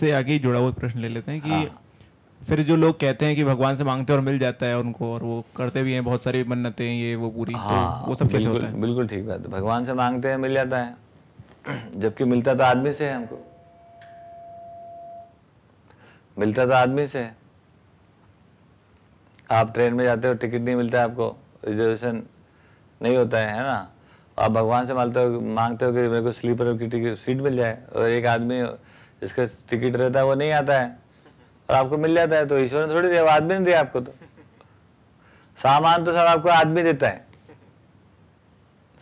इससे आगे जुड़ा हुआ प्रश्न ले लेते हैं कि हाँ। फिर जो लोग कहते हैं कि भगवान से मांगते हैं और मिल जाता है उनको और वो करते भी हैं बहुत सारी मन्नतें ये वो पूरी हाँ तो वो सब कैसे होता है? बिल्कुल ठीक बात है। भगवान से मांगते हैं मिल जाता है। जबकि मिलता तो आदमी से है हमको। मिलता तो आदमी से है। आप ट्रेन में जाते हो टिकट नहीं मिलता है आपको रिजर्वेशन नहीं होता है है ना? आप भगवान से मांगते हो मांगते हो कि मेरे को स्लीपर की टिकट सीट मिल जाए और एक आदमी जिसका टिकट रहता है, वो नहीं आता है। और आपको मिल जाता है तो ईश्वर ने थोड़ी दिया आदमी ने दिया आपको तो। सामान तो सब आपको आदमी देता है।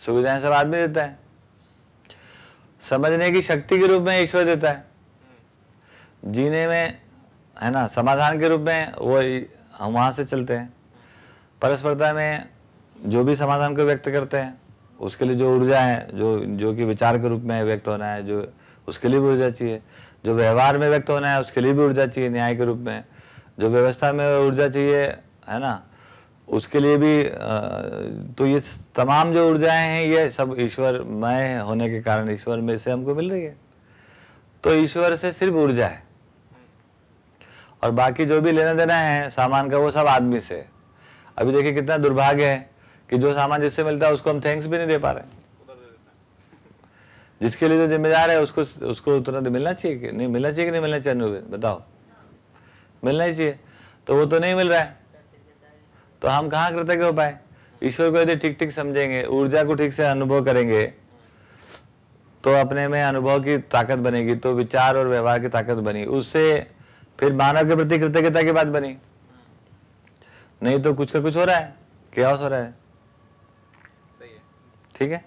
सुविधाएँ सब आदमी देता है। समझने की शक्ति के रूप में ईश्वर देता है। जीने में, है ना, समाधान के रूप में वो हम वहाँ से चलते हैं। परस्परता में जो भी समाधान को व्यक्त करते हैं, उसके लिए जो ऊर्जा है, जो जो कि विचार के रूप में व्यक्त होना है, जो उसके लिए भी ऊर्जा चाहिए। जो व्यवहार में व्यक्त होना है, उसके लिए भी ऊर्जा चाहिए न्याय के रूप में। जो व्यवस्था में ऊर्जा चाहिए, है ना? उसके लिए भी तो ये तमाम जो ऊर्जाएँ हैं, ये सब ईश्वरमय होने के कारण ईश्वर में से हमको मिल रही है। तो ईश्वर से सिर्फ़ ऊर्जा है। और बाकी जो भी लेना देना है, सामान का, वो सब आदमी से। अभी देखिए कितना दुर्भाग्य है कि जो सामान जिससे मिलता है, उसको हम थैंक्स भी नहीं दे पा रहे जिसके लिए जो जिम्मेदार है उसको उसको उतना तो मिलना चाहिए कि नहीं मिलना चाहिए कि नहीं मिलना चाहिए बताओ। मिलना ही चाहिए। तो वो तो नहीं मिल रहा है। तो हम कहाँ कृतज्ञ हो पाए? ईश्वर को यदि ठीक ठीक समझेंगे ऊर्जा को ठीक से अनुभव करेंगे तो अपने में अनुभव की ताकत बनेगी तो विचार और व्यवहार की ताकत बनी। उससे फिर मानव के प्रति कृतज्ञता की बात बनी। नहीं तो कुछ का कुछ हो रहा है क्या हो रहा है। ठीक है?